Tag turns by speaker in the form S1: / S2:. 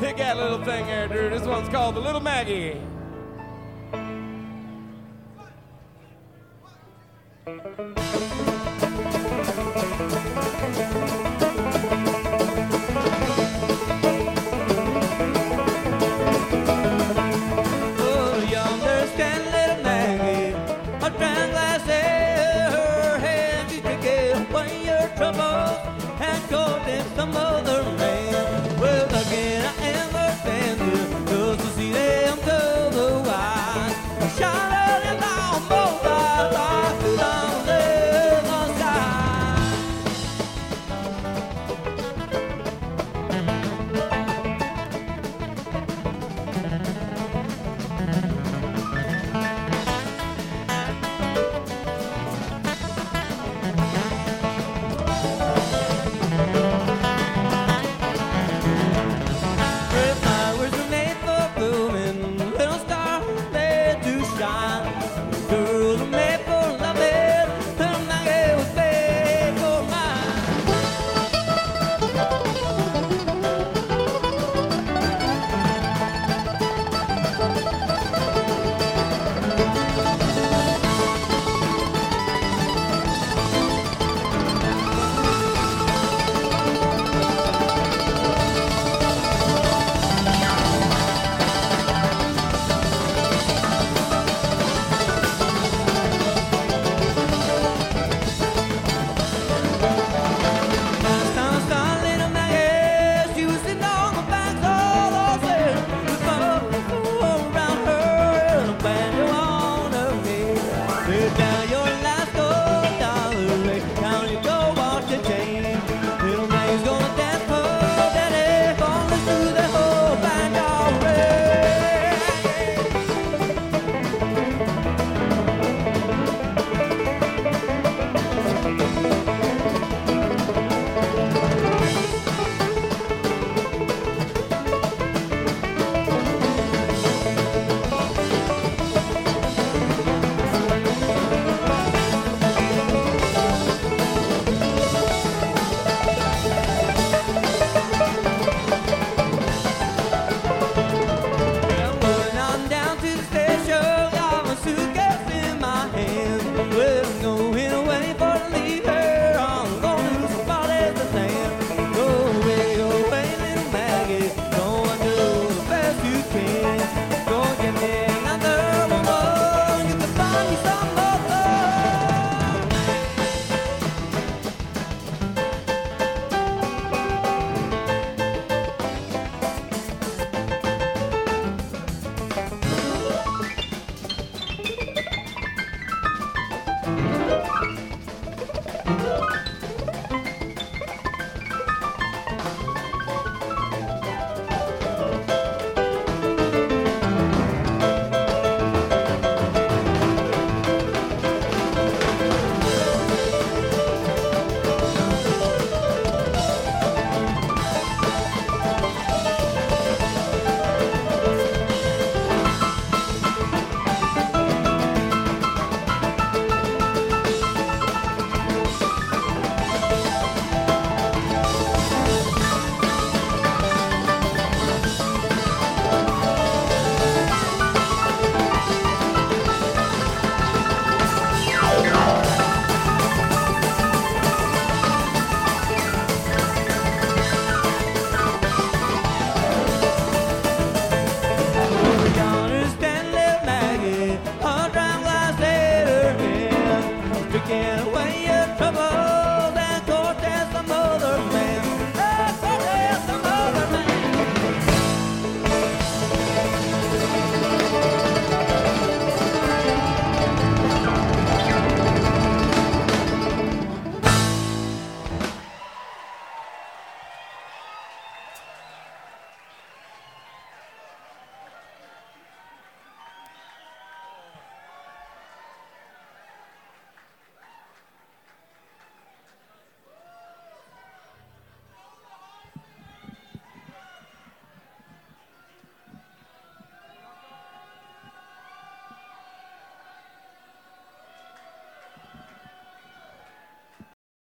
S1: Pick that little thing there, dude. This one's called the Little Maggie.
S2: Thank you.